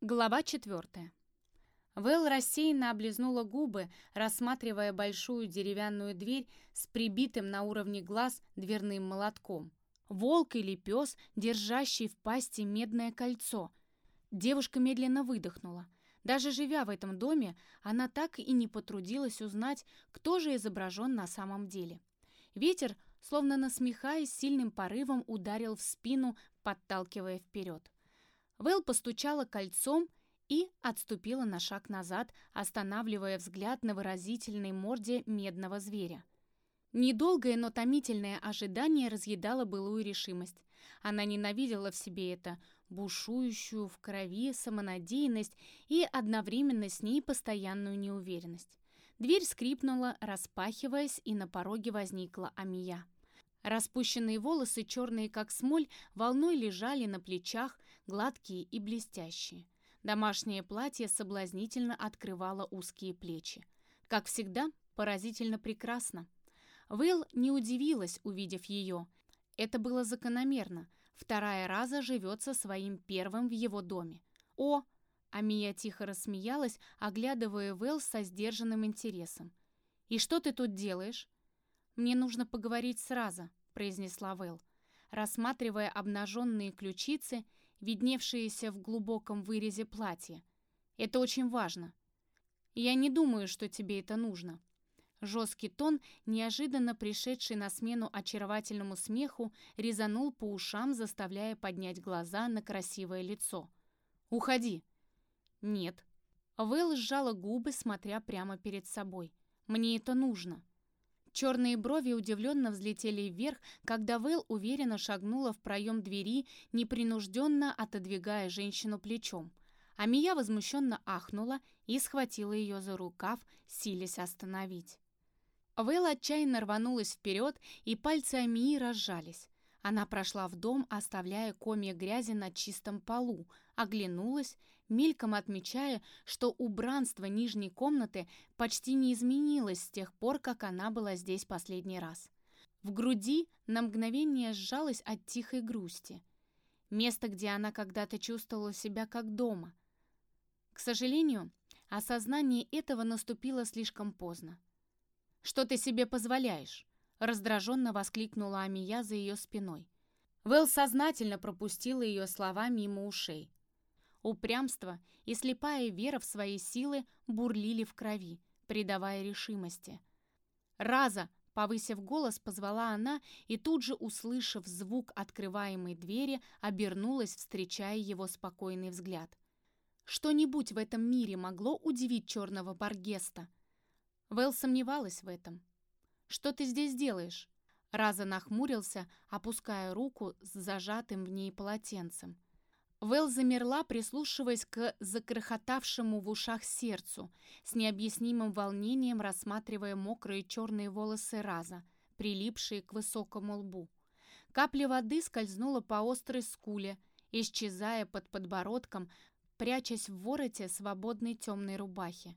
Глава четвертая. Вэл рассеянно облизнула губы, рассматривая большую деревянную дверь с прибитым на уровне глаз дверным молотком. Волк или пес, держащий в пасти медное кольцо. Девушка медленно выдохнула. Даже живя в этом доме, она так и не потрудилась узнать, кто же изображен на самом деле. Ветер, словно насмехаясь, сильным порывом ударил в спину, подталкивая вперед. Вэл постучала кольцом и отступила на шаг назад, останавливая взгляд на выразительной морде медного зверя. Недолгое, но томительное ожидание разъедало былую решимость. Она ненавидела в себе это, бушующую в крови самонадеянность и одновременно с ней постоянную неуверенность. Дверь скрипнула, распахиваясь, и на пороге возникла Амия. Распущенные волосы, черные как смоль, волной лежали на плечах, гладкие и блестящие. Домашнее платье соблазнительно открывало узкие плечи. Как всегда, поразительно прекрасно. Вейл не удивилась, увидев ее. Это было закономерно. Вторая раза живет со своим первым в его доме. «О!» Амия тихо рассмеялась, оглядывая Вэлл со сдержанным интересом. «И что ты тут делаешь?» «Мне нужно поговорить сразу», — произнесла Вэлл, рассматривая обнаженные ключицы, видневшиеся в глубоком вырезе платья. «Это очень важно. Я не думаю, что тебе это нужно». Жесткий тон, неожиданно пришедший на смену очаровательному смеху, резанул по ушам, заставляя поднять глаза на красивое лицо. «Уходи!» «Нет». Вэл сжала губы, смотря прямо перед собой. «Мне это нужно». Черные брови удивленно взлетели вверх, когда Вэл уверенно шагнула в проем двери, непринужденно отодвигая женщину плечом. А Мия возмущенно ахнула и схватила ее за рукав, силясь остановить. Вэл отчаянно рванулась вперед, и пальцы Амии разжались. Она прошла в дом, оставляя комья грязи на чистом полу, оглянулась, мельком отмечая, что убранство нижней комнаты почти не изменилось с тех пор, как она была здесь последний раз. В груди на мгновение сжалась от тихой грусти. Место, где она когда-то чувствовала себя как дома. К сожалению, осознание этого наступило слишком поздно. «Что ты себе позволяешь?» раздраженно воскликнула Амия за ее спиной. Вэл сознательно пропустила ее слова мимо ушей. Упрямство и слепая вера в свои силы бурлили в крови, придавая решимости. «Раза!» — повысив голос, позвала она и тут же, услышав звук открываемой двери, обернулась, встречая его спокойный взгляд. Что-нибудь в этом мире могло удивить черного Баргеста? Вэл сомневалась в этом. «Что ты здесь делаешь?» Раза нахмурился, опуская руку с зажатым в ней полотенцем. Вэл замерла, прислушиваясь к закрохотавшему в ушах сердцу, с необъяснимым волнением рассматривая мокрые черные волосы Раза, прилипшие к высокому лбу. Капля воды скользнула по острой скуле, исчезая под подбородком, прячась в вороте свободной темной рубахи.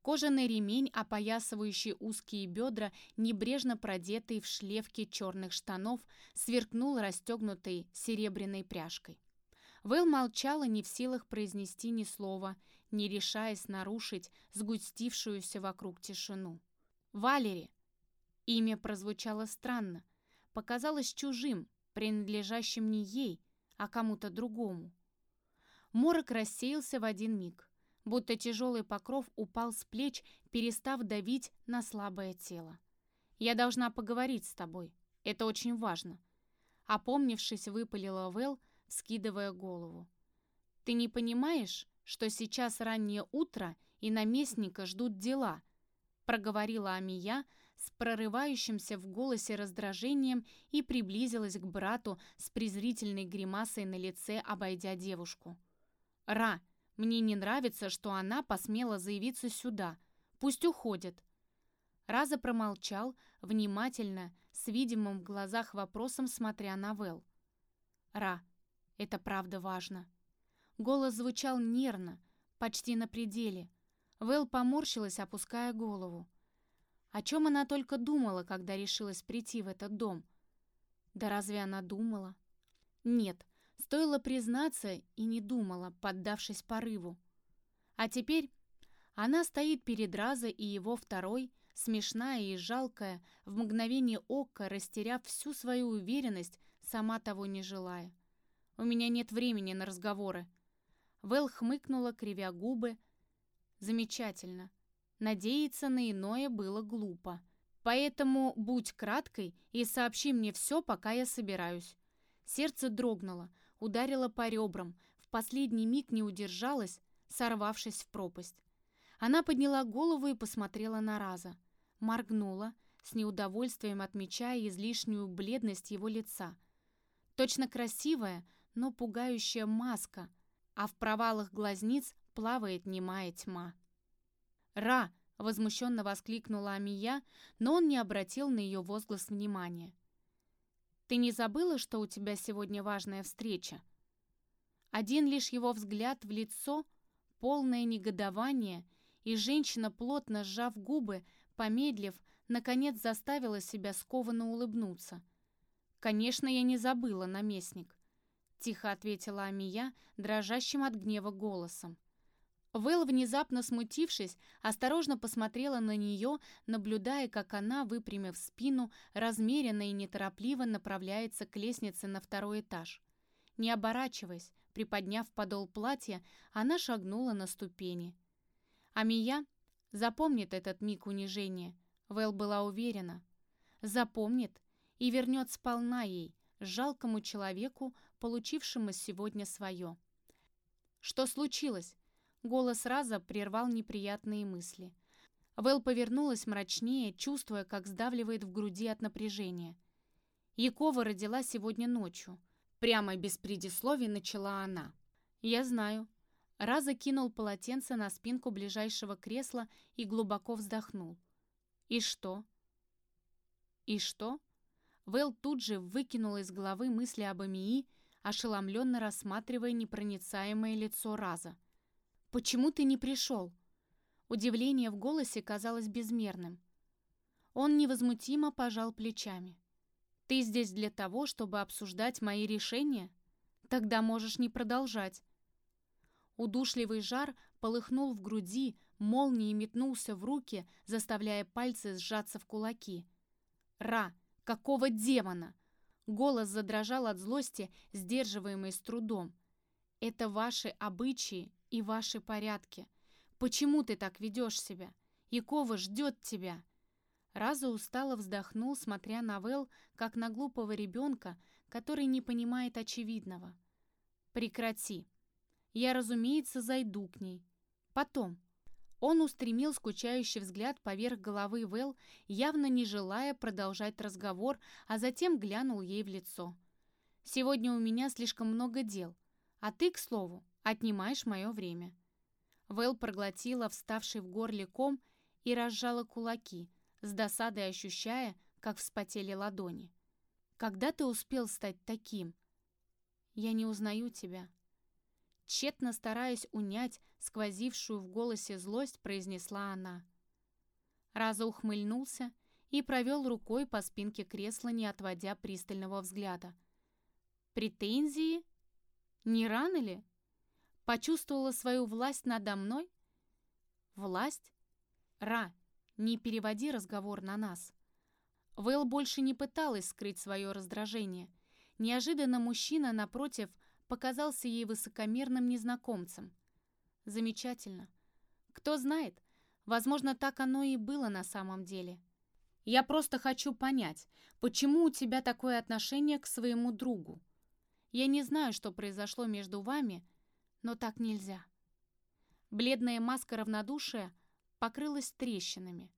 Кожаный ремень, опоясывающий узкие бедра, небрежно продетый в шлевки черных штанов, сверкнул расстегнутой серебряной пряжкой. Вэл молчала, не в силах произнести ни слова, не решаясь нарушить сгустившуюся вокруг тишину. «Валери!» Имя прозвучало странно, показалось чужим, принадлежащим не ей, а кому-то другому. Морок рассеялся в один миг будто тяжелый покров упал с плеч, перестав давить на слабое тело. «Я должна поговорить с тобой. Это очень важно». Опомнившись, выпалила Вэл, скидывая голову. «Ты не понимаешь, что сейчас раннее утро и наместника ждут дела?» проговорила Амия с прорывающимся в голосе раздражением и приблизилась к брату с презрительной гримасой на лице, обойдя девушку. «Ра, мне не нравится, что она посмела заявиться сюда. Пусть уходит». Раза промолчал, внимательно, с видимым в глазах вопросом смотря на Вэл. «Ра, это правда важно». Голос звучал нервно, почти на пределе. Вэл поморщилась, опуская голову. О чем она только думала, когда решилась прийти в этот дом? Да разве она думала? Нет, Стоило признаться и не думала, поддавшись порыву. А теперь она стоит перед Раза и его второй, смешная и жалкая, в мгновение ока растеряв всю свою уверенность, сама того не желая. «У меня нет времени на разговоры». Вэл хмыкнула, кривя губы. «Замечательно. Надеяться на иное было глупо. Поэтому будь краткой и сообщи мне все, пока я собираюсь». Сердце дрогнуло, ударило по ребрам, в последний миг не удержалась, сорвавшись в пропасть. Она подняла голову и посмотрела на Раза. Моргнула, с неудовольствием отмечая излишнюю бледность его лица. Точно красивая, но пугающая маска, а в провалах глазниц плавает немая тьма. «Ра!» — возмущенно воскликнула Амия, но он не обратил на ее возглас внимания. «Ты не забыла, что у тебя сегодня важная встреча?» Один лишь его взгляд в лицо, полное негодование, и женщина, плотно сжав губы, помедлив, наконец заставила себя скованно улыбнуться. «Конечно, я не забыла, наместник», — тихо ответила Амия, дрожащим от гнева голосом. Вэл, внезапно смутившись, осторожно посмотрела на нее, наблюдая, как она, выпрямив спину, размеренно и неторопливо направляется к лестнице на второй этаж. Не оборачиваясь, приподняв подол платья, она шагнула на ступени. Амия запомнит этот миг унижения, Вэл была уверена. Запомнит и вернет сполна ей, жалкому человеку, получившему сегодня свое. «Что случилось?» Голос Раза прервал неприятные мысли. Вэл повернулась мрачнее, чувствуя, как сдавливает в груди от напряжения. Якова родила сегодня ночью. Прямо без предисловий начала она. «Я знаю». Раза кинул полотенце на спинку ближайшего кресла и глубоко вздохнул. «И что?» «И что?» Вэл тут же выкинул из головы мысли об Амии, ошеломленно рассматривая непроницаемое лицо Раза. «Почему ты не пришел?» Удивление в голосе казалось безмерным. Он невозмутимо пожал плечами. «Ты здесь для того, чтобы обсуждать мои решения? Тогда можешь не продолжать». Удушливый жар полыхнул в груди, молнией метнулся в руки, заставляя пальцы сжаться в кулаки. «Ра! Какого демона?» Голос задрожал от злости, сдерживаемый с трудом. «Это ваши обычаи и ваши порядки. Почему ты так ведешь себя? Якова ждет тебя!» Раза устало вздохнул, смотря на Вэл, как на глупого ребенка, который не понимает очевидного. «Прекрати. Я, разумеется, зайду к ней. Потом». Он устремил скучающий взгляд поверх головы Вэл, явно не желая продолжать разговор, а затем глянул ей в лицо. «Сегодня у меня слишком много дел, а ты, к слову, отнимаешь мое время». Вэл проглотила вставший в горле ком и разжала кулаки, с досадой ощущая, как вспотели ладони. «Когда ты успел стать таким?» «Я не узнаю тебя». Тщетно стараясь унять сквозившую в голосе злость, произнесла она. Раза ухмыльнулся и провел рукой по спинке кресла, не отводя пристального взгляда. «Претензии? Не рано ли?» Почувствовала свою власть надо мной? Власть? Ра, не переводи разговор на нас. Вэл больше не пыталась скрыть свое раздражение. Неожиданно мужчина, напротив, показался ей высокомерным незнакомцем. Замечательно. Кто знает, возможно, так оно и было на самом деле. Я просто хочу понять, почему у тебя такое отношение к своему другу. Я не знаю, что произошло между вами, но так нельзя. Бледная маска равнодушия покрылась трещинами.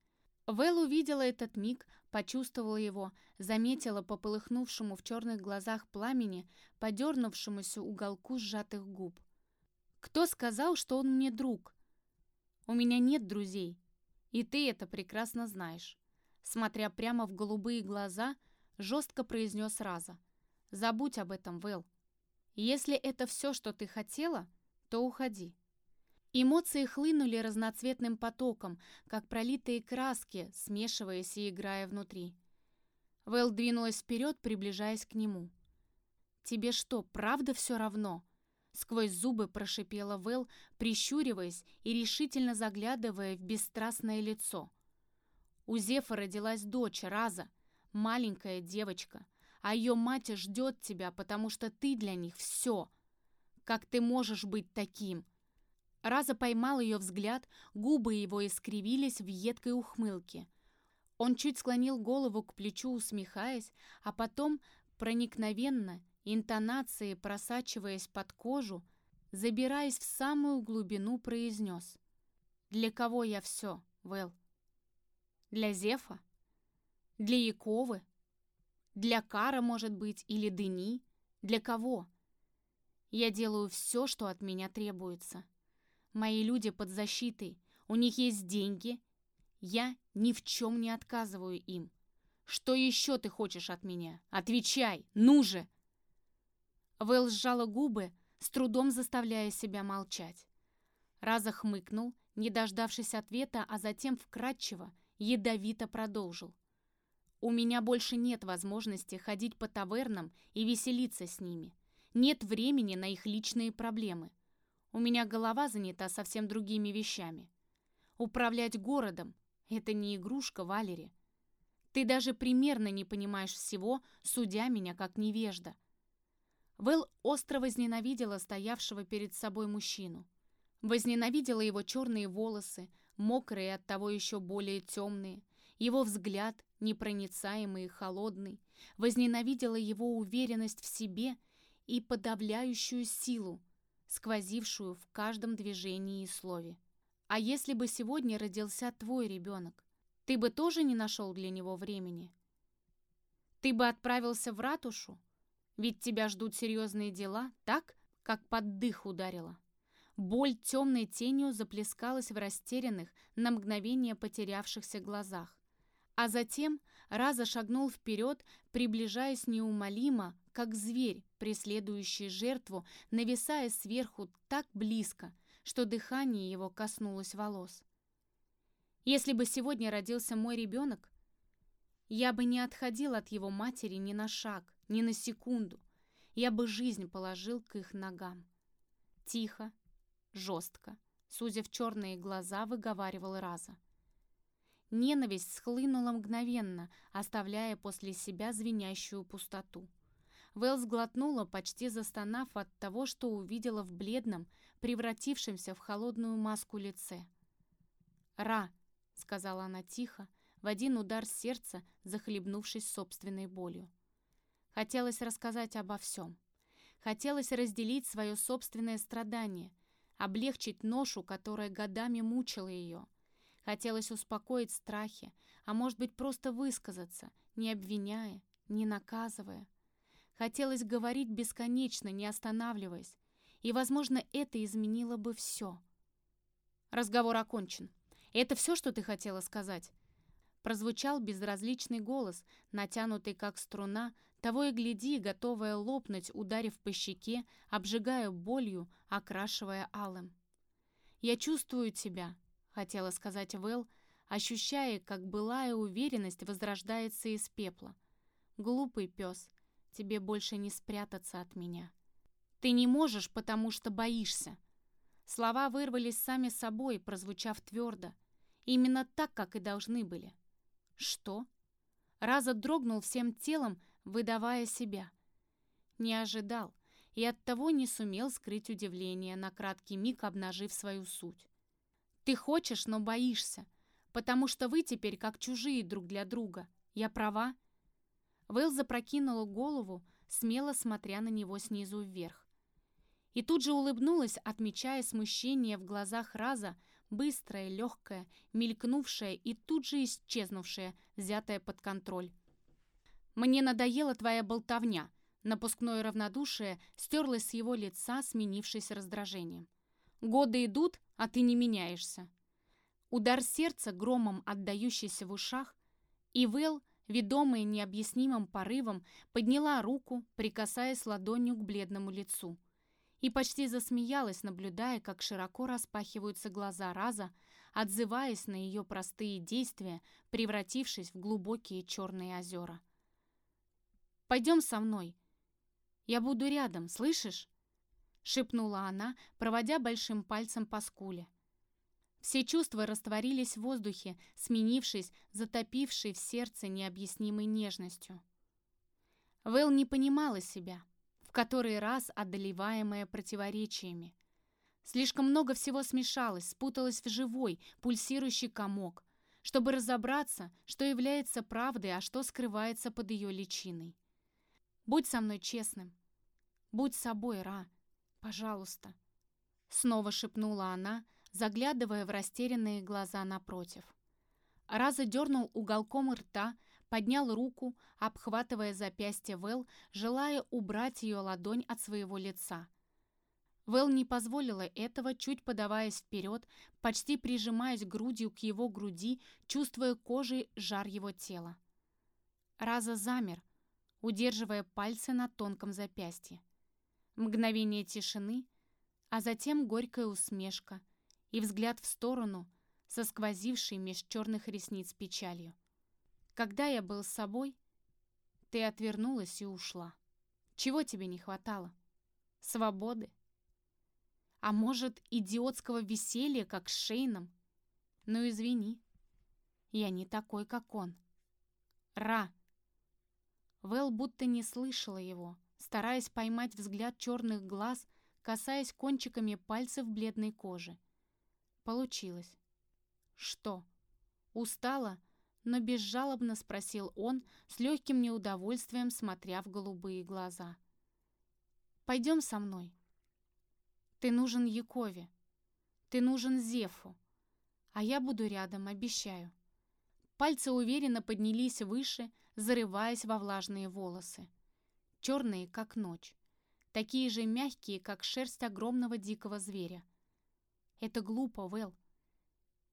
Вэл увидела этот миг, почувствовала его, заметила по полыхнувшему в черных глазах пламени, подернувшемуся уголку сжатых губ. «Кто сказал, что он мне друг?» «У меня нет друзей, и ты это прекрасно знаешь», смотря прямо в голубые глаза, жестко произнес Раза. «Забудь об этом, Вэл. Если это все, что ты хотела, то уходи. Эмоции хлынули разноцветным потоком, как пролитые краски, смешиваясь и играя внутри. Вэл двинулась вперед, приближаясь к нему. «Тебе что, правда все равно?» Сквозь зубы прошипела Вэл, прищуриваясь и решительно заглядывая в бесстрастное лицо. У Зефа родилась дочь Раза, маленькая девочка, а ее мать ждет тебя, потому что ты для них все. Как ты можешь быть таким? Раза поймал ее взгляд, губы его искривились в едкой ухмылке. Он чуть склонил голову к плечу, усмехаясь, а потом проникновенно, интонацией просачиваясь под кожу, забираясь в самую глубину, произнес. «Для кого я все, Вэл? Для Зефа? Для Яковы? Для Кара, может быть, или Дени? Для кого? Я делаю все, что от меня требуется. Мои люди под защитой, у них есть деньги. Я ни в чем не отказываю им. Что еще ты хочешь от меня? Отвечай, ну же!» Вэл сжала губы, с трудом заставляя себя молчать. Раза хмыкнул, не дождавшись ответа, а затем вкратчиво, ядовито продолжил. «У меня больше нет возможности ходить по тавернам и веселиться с ними. Нет времени на их личные проблемы. У меня голова занята совсем другими вещами. Управлять городом — это не игрушка, Валери. Ты даже примерно не понимаешь всего, судя меня как невежда. Вэл остро возненавидела стоявшего перед собой мужчину. Возненавидела его черные волосы, мокрые от того еще более темные, его взгляд, непроницаемый и холодный, возненавидела его уверенность в себе и подавляющую силу, сквозившую в каждом движении и слове. А если бы сегодня родился твой ребенок, ты бы тоже не нашел для него времени? Ты бы отправился в ратушу? Ведь тебя ждут серьезные дела, так, как под дых ударило. Боль темной тенью заплескалась в растерянных, на мгновение потерявшихся глазах. А затем Раза шагнул вперед, приближаясь неумолимо, как зверь, преследующий жертву, нависая сверху так близко, что дыхание его коснулось волос. Если бы сегодня родился мой ребенок, я бы не отходил от его матери ни на шаг, ни на секунду. Я бы жизнь положил к их ногам. Тихо, жестко, судя в черные глаза, выговаривал Раза. Ненависть схлынула мгновенно, оставляя после себя звенящую пустоту. Вэл сглотнула, почти застонав от того, что увидела в бледном, превратившемся в холодную маску лице. «Ра», — сказала она тихо, в один удар сердца, захлебнувшись собственной болью. Хотелось рассказать обо всем. Хотелось разделить свое собственное страдание, облегчить ношу, которая годами мучила ее. Хотелось успокоить страхи, а может быть просто высказаться, не обвиняя, не наказывая. Хотелось говорить бесконечно, не останавливаясь. И, возможно, это изменило бы все. Разговор окончен. Это все, что ты хотела сказать? Прозвучал безразличный голос, натянутый как струна, того и гляди, готовая лопнуть, ударив по щеке, обжигая болью, окрашивая алым. «Я чувствую тебя», — хотела сказать Вэл, ощущая, как былая уверенность возрождается из пепла. «Глупый пес, тебе больше не спрятаться от меня. Ты не можешь, потому что боишься». Слова вырвались сами собой, прозвучав твердо. Именно так, как и должны были. «Что?» Раза дрогнул всем телом, выдавая себя. Не ожидал и оттого не сумел скрыть удивление, на краткий миг обнажив свою суть. «Ты хочешь, но боишься, потому что вы теперь как чужие друг для друга. Я права?» Вэл запрокинула голову, смело смотря на него снизу вверх. И тут же улыбнулась, отмечая смущение в глазах Раза, быстрое, легкое, мелькнувшее и тут же исчезнувшее, взятое под контроль. «Мне надоела твоя болтовня», Напускное равнодушие стерлось с его лица, сменившись раздражением. «Годы идут, а ты не меняешься». Удар сердца, громом отдающийся в ушах, и Вэл, ведомая необъяснимым порывом, подняла руку, прикасаясь ладонью к бледному лицу и почти засмеялась, наблюдая, как широко распахиваются глаза Раза, отзываясь на ее простые действия, превратившись в глубокие черные озера. «Пойдем со мной. Я буду рядом, слышишь?» — шепнула она, проводя большим пальцем по скуле. Все чувства растворились в воздухе, сменившись затопившей в сердце необъяснимой нежностью. Вэл не понимала себя, в который раз одолеваемая противоречиями. Слишком много всего смешалось, спуталось в живой, пульсирующий комок, чтобы разобраться, что является правдой, а что скрывается под ее личиной. «Будь со мной честным. Будь собой, Ра. Пожалуйста». Снова шепнула она, заглядывая в растерянные глаза напротив. Раза дернул уголком рта, поднял руку, обхватывая запястье Вэл, желая убрать ее ладонь от своего лица. Вэл не позволила этого, чуть подаваясь вперед, почти прижимаясь грудью к его груди, чувствуя кожей жар его тела. Раза замер, удерживая пальцы на тонком запястье. Мгновение тишины, а затем горькая усмешка — и взгляд в сторону, со сквозившей меж черных ресниц печалью. Когда я был с собой, ты отвернулась и ушла. Чего тебе не хватало? Свободы? А может, идиотского веселья, как с Шейном? Ну, извини, я не такой, как он. Ра! Вэл будто не слышала его, стараясь поймать взгляд черных глаз, касаясь кончиками пальцев бледной кожи. Получилось. Что? Устала? Но безжалобно спросил он, с легким неудовольствием смотря в голубые глаза. «Пойдем со мной. Ты нужен Якове. Ты нужен Зефу. А я буду рядом, обещаю». Пальцы уверенно поднялись выше, зарываясь во влажные волосы. Черные, как ночь. Такие же мягкие, как шерсть огромного дикого зверя. Это глупо, Вэл.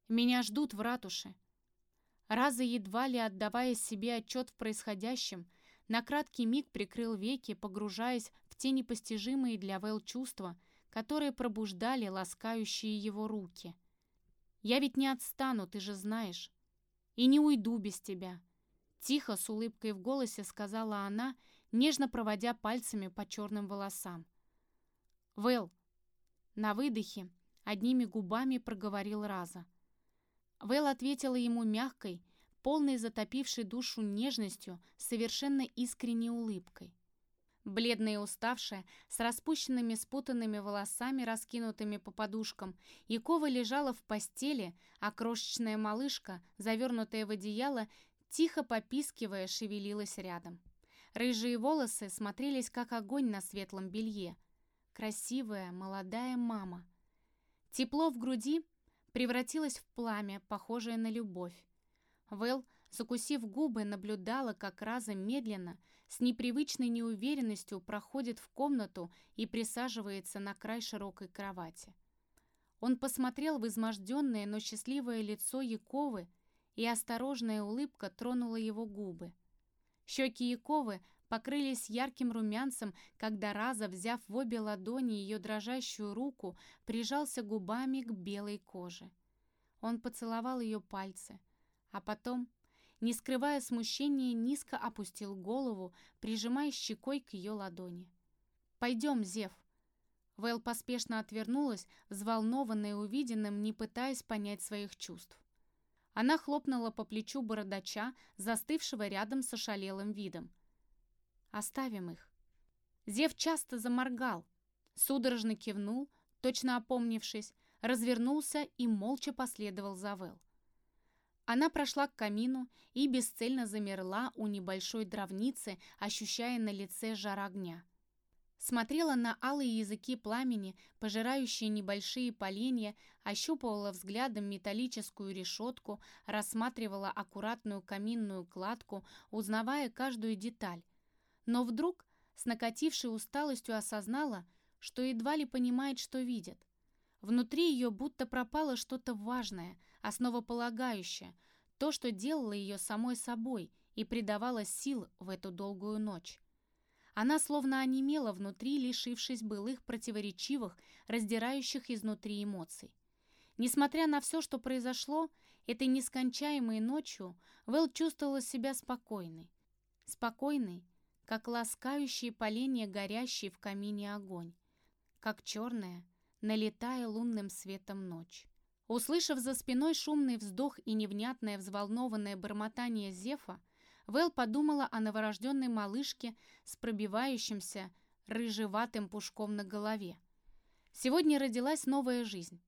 Меня ждут в ратуше. Раза едва ли отдавая себе отчет в происходящем, на краткий миг прикрыл веки, погружаясь в те непостижимые для Вэл чувства, которые пробуждали ласкающие его руки. «Я ведь не отстану, ты же знаешь. И не уйду без тебя», — тихо, с улыбкой в голосе сказала она, нежно проводя пальцами по черным волосам. «Вэл», на выдохе, Одними губами проговорил Раза. Вэл ответила ему мягкой, полной затопившей душу нежностью, совершенно искренней улыбкой. Бледная и уставшая, с распущенными спутанными волосами, раскинутыми по подушкам, Якова лежала в постели, а крошечная малышка, завернутая в одеяло, тихо попискивая, шевелилась рядом. Рыжие волосы смотрелись, как огонь на светлом белье. Красивая, молодая мама — Тепло в груди превратилось в пламя, похожее на любовь. Вэл, закусив губы, наблюдала, как Раза медленно, с непривычной неуверенностью проходит в комнату и присаживается на край широкой кровати. Он посмотрел в изможденное, но счастливое лицо Яковы, и осторожная улыбка тронула его губы. Щеки Яковы покрылись ярким румянцем, когда Раза, взяв в обе ладони ее дрожащую руку, прижался губами к белой коже. Он поцеловал ее пальцы, а потом, не скрывая смущения, низко опустил голову, прижимая щекой к ее ладони. «Пойдем, Зев!» Вэл поспешно отвернулась, взволнованная увиденным, не пытаясь понять своих чувств. Она хлопнула по плечу бородача, застывшего рядом с ошалелым видом. Оставим их. Зев часто заморгал, судорожно кивнул, точно опомнившись, развернулся и молча последовал за Вэл. Она прошла к камину и бесцельно замерла у небольшой дровницы, ощущая на лице жар огня. Смотрела на алые языки пламени, пожирающие небольшие поленья, ощупывала взглядом металлическую решетку, рассматривала аккуратную каминную кладку, узнавая каждую деталь, но вдруг с накатившей усталостью осознала, что едва ли понимает, что видит. Внутри ее будто пропало что-то важное, основополагающее, то, что делало ее самой собой и придавало сил в эту долгую ночь. Она словно онемела внутри, лишившись былых противоречивых, раздирающих изнутри эмоций. Несмотря на все, что произошло, этой нескончаемой ночью Вэл чувствовала себя спокойной. Спокойной, как ласкающий поленья горящий в камине огонь, как черная, налетая лунным светом ночь. Услышав за спиной шумный вздох и невнятное взволнованное бормотание Зефа, Вэл подумала о новорожденной малышке с пробивающимся рыжеватым пушком на голове. Сегодня родилась новая жизнь.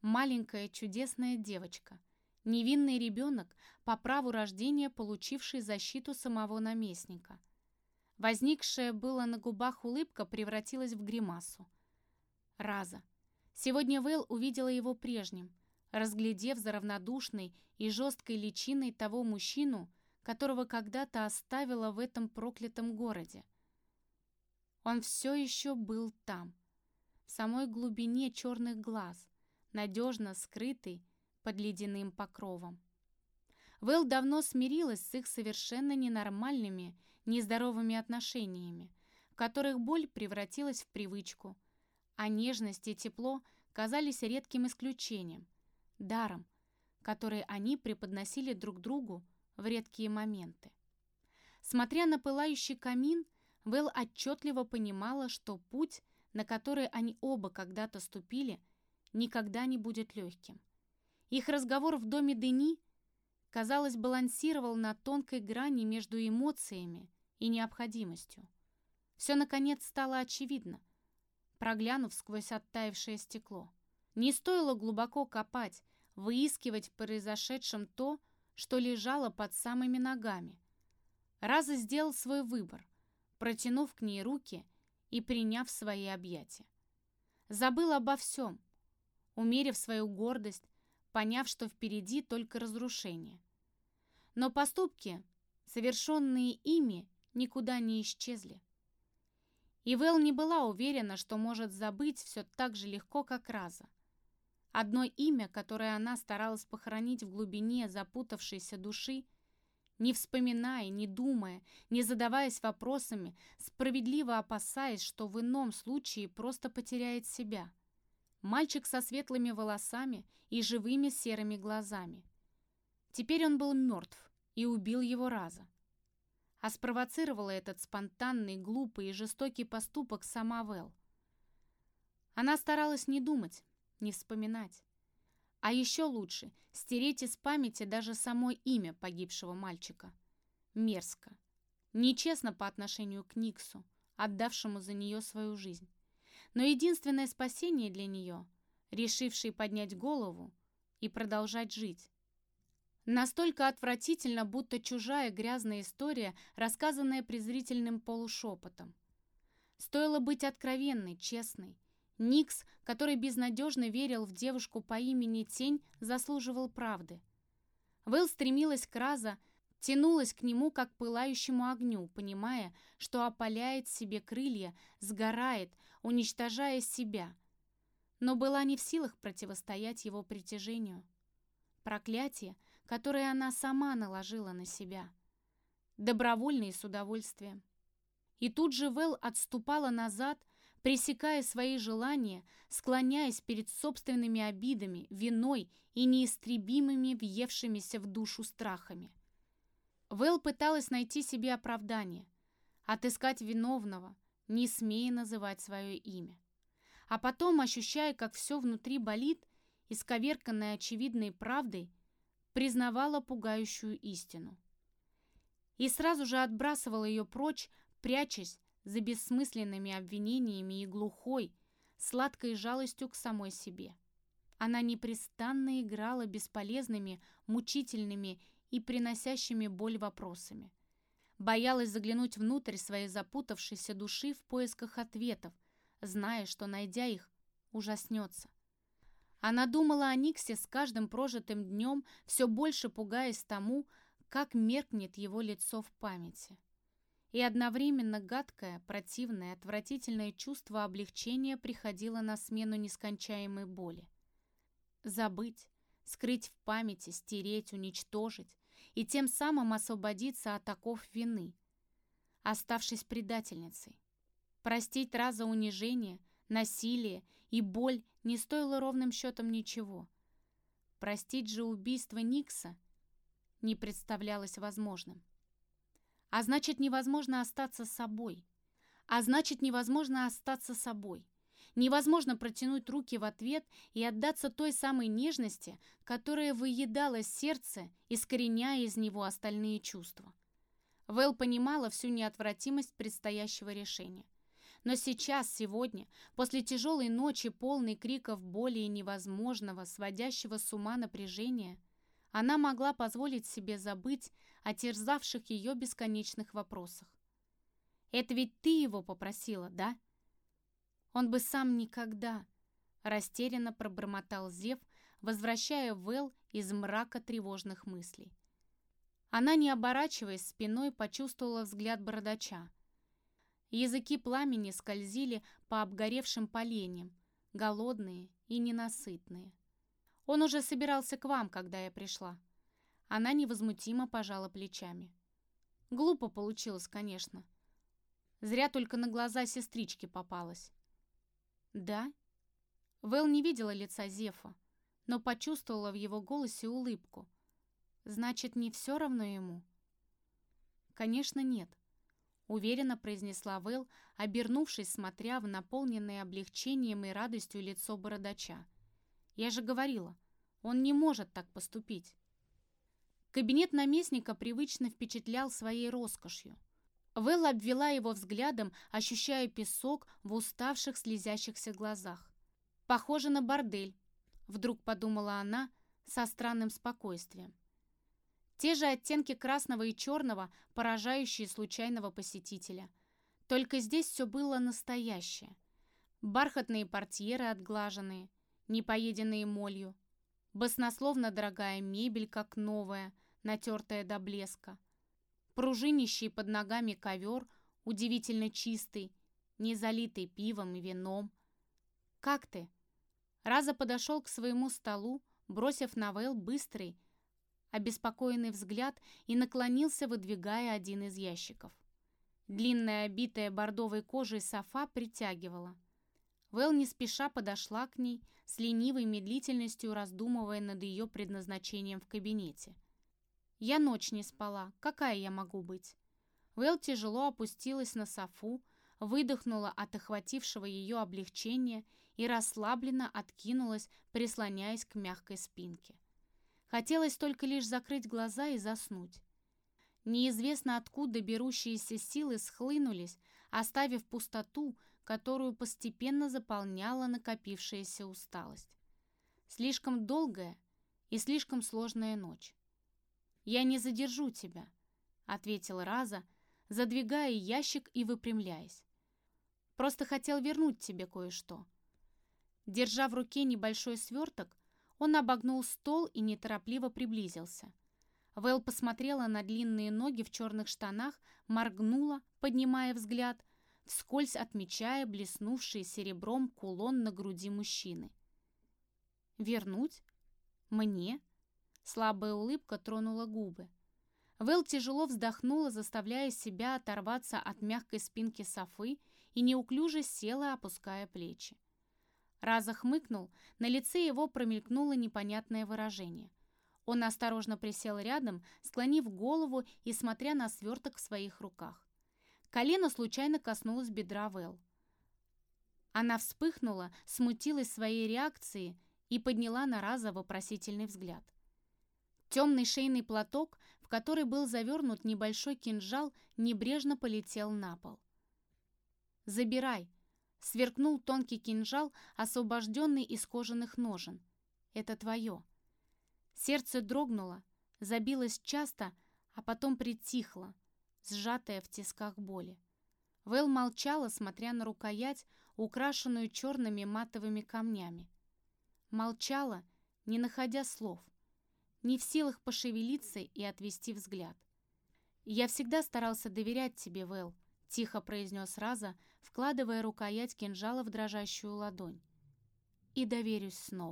Маленькая чудесная девочка. Невинный ребенок, по праву рождения получивший защиту самого наместника. Возникшая была на губах улыбка превратилась в гримасу. Раза. Сегодня Вэл увидела его прежним, разглядев за равнодушной и жесткой личиной того мужчину, которого когда-то оставила в этом проклятом городе. Он все еще был там, в самой глубине черных глаз, надежно скрытый под ледяным покровом. Вэл давно смирилась с их совершенно ненормальными, нездоровыми отношениями, в которых боль превратилась в привычку, а нежность и тепло казались редким исключением, даром, который они преподносили друг другу в редкие моменты. Смотря на пылающий камин, Вэл отчетливо понимала, что путь, на который они оба когда-то ступили, никогда не будет легким. Их разговор в доме Дени, казалось, балансировал на тонкой грани между эмоциями и необходимостью. Все, наконец, стало очевидно, проглянув сквозь оттаившее стекло. Не стоило глубоко копать, выискивать в произошедшем то, что лежало под самыми ногами. Раза сделал свой выбор, протянув к ней руки и приняв свои объятия. Забыл обо всем, умерив свою гордость, поняв, что впереди только разрушение. Но поступки, совершенные ими, никуда не исчезли. И Вэл не была уверена, что может забыть все так же легко, как Раза. Одно имя, которое она старалась похоронить в глубине запутавшейся души, не вспоминая, не думая, не задаваясь вопросами, справедливо опасаясь, что в ином случае просто потеряет себя. Мальчик со светлыми волосами и живыми серыми глазами. Теперь он был мертв и убил его раза. А спровоцировала этот спонтанный, глупый и жестокий поступок сама Вэл. Она старалась не думать, не вспоминать. А еще лучше стереть из памяти даже само имя погибшего мальчика. Мерзко. Нечестно по отношению к Никсу, отдавшему за нее свою жизнь. Но единственное спасение для нее, решившей поднять голову и продолжать жить. Настолько отвратительно, будто чужая грязная история, рассказанная презрительным полушепотом. Стоило быть откровенной, честной, Никс, который безнадежно верил в девушку по имени Тень, заслуживал правды. Вэл стремилась к Раза, тянулась к нему, как пылающему огню, понимая, что опаляет себе крылья, сгорает, уничтожая себя. Но была не в силах противостоять его притяжению. Проклятие, которое она сама наложила на себя. Добровольно с удовольствием. И тут же Вэл отступала назад, пресекая свои желания, склоняясь перед собственными обидами, виной и неистребимыми въевшимися в душу страхами. Вэл пыталась найти себе оправдание, отыскать виновного, не смея называть свое имя. А потом, ощущая, как все внутри болит, исковерканная очевидной правдой, признавала пугающую истину. И сразу же отбрасывала ее прочь, прячась за бессмысленными обвинениями и глухой, сладкой жалостью к самой себе. Она непрестанно играла бесполезными, мучительными и приносящими боль вопросами. Боялась заглянуть внутрь своей запутавшейся души в поисках ответов, зная, что, найдя их, ужаснется. Она думала о Никсе с каждым прожитым днем, все больше пугаясь тому, как меркнет его лицо в памяти и одновременно гадкое, противное, отвратительное чувство облегчения приходило на смену нескончаемой боли. Забыть, скрыть в памяти, стереть, уничтожить и тем самым освободиться от оков вины, оставшись предательницей. Простить раза унижение, насилие и боль не стоило ровным счетом ничего. Простить же убийство Никса не представлялось возможным. А значит, невозможно остаться собой. А значит, невозможно остаться собой. Невозможно протянуть руки в ответ и отдаться той самой нежности, которая выедала сердце, искореняя из него остальные чувства. Вэл понимала всю неотвратимость предстоящего решения. Но сейчас, сегодня, после тяжелой ночи, полной криков боли и невозможного, сводящего с ума напряжения, она могла позволить себе забыть о терзавших ее бесконечных вопросах. «Это ведь ты его попросила, да?» Он бы сам никогда, растерянно пробормотал Зев, возвращая Вэл из мрака тревожных мыслей. Она, не оборачиваясь спиной, почувствовала взгляд бородача. Языки пламени скользили по обгоревшим поленьям, голодные и ненасытные. Он уже собирался к вам, когда я пришла. Она невозмутимо пожала плечами. Глупо получилось, конечно. Зря только на глаза сестрички попалась. «Да?» Вэл не видела лица Зефа, но почувствовала в его голосе улыбку. «Значит, не все равно ему?» «Конечно, нет», — уверенно произнесла Вэл, обернувшись, смотря в наполненное облегчением и радостью лицо бородача. «Я же говорила, он не может так поступить». Кабинет наместника привычно впечатлял своей роскошью. Вэлла обвела его взглядом, ощущая песок в уставших слезящихся глазах. «Похоже на бордель», — вдруг подумала она со странным спокойствием. Те же оттенки красного и черного, поражающие случайного посетителя. Только здесь все было настоящее. Бархатные портьеры отглаженные, не поеденные молью. Баснословно дорогая мебель, как новая, натертая до блеска пружинищий под ногами ковер, удивительно чистый, не залитый пивом и вином. «Как ты?» Раза подошел к своему столу, бросив на Вэл быстрый, обеспокоенный взгляд и наклонился, выдвигая один из ящиков. Длинная, обитая бордовой кожей софа притягивала. Вэл не спеша подошла к ней, с ленивой медлительностью раздумывая над ее предназначением в кабинете. Я ночь не спала. Какая я могу быть? Вэл тяжело опустилась на софу, выдохнула от охватившего ее облегчения и расслабленно откинулась, прислоняясь к мягкой спинке. Хотелось только лишь закрыть глаза и заснуть. Неизвестно откуда берущиеся силы схлынулись, оставив пустоту, которую постепенно заполняла накопившаяся усталость. Слишком долгая и слишком сложная ночь. «Я не задержу тебя», — ответил Раза, задвигая ящик и выпрямляясь. «Просто хотел вернуть тебе кое-что». Держа в руке небольшой сверток, он обогнул стол и неторопливо приблизился. Вэл посмотрела на длинные ноги в черных штанах, моргнула, поднимая взгляд, вскользь отмечая блеснувший серебром кулон на груди мужчины. «Вернуть? Мне?» Слабая улыбка тронула губы. Вэл тяжело вздохнула, заставляя себя оторваться от мягкой спинки софы и неуклюже села, опуская плечи. Раза хмыкнул, на лице его промелькнуло непонятное выражение. Он осторожно присел рядом, склонив голову и смотря на сверток в своих руках. Колено случайно коснулось бедра Вэл. Она вспыхнула, смутилась своей реакции и подняла на Раза вопросительный взгляд. Темный шейный платок, в который был завернут небольшой кинжал, небрежно полетел на пол. «Забирай!» — сверкнул тонкий кинжал, освобожденный из кожаных ножен. «Это твое!» Сердце дрогнуло, забилось часто, а потом притихло, сжатое в тисках боли. Вэл молчала, смотря на рукоять, украшенную черными матовыми камнями. Молчала, не находя слов — не в силах пошевелиться и отвести взгляд. «Я всегда старался доверять тебе, Вэл», — тихо произнес Раза, вкладывая рукоять кинжала в дрожащую ладонь. «И доверюсь снова».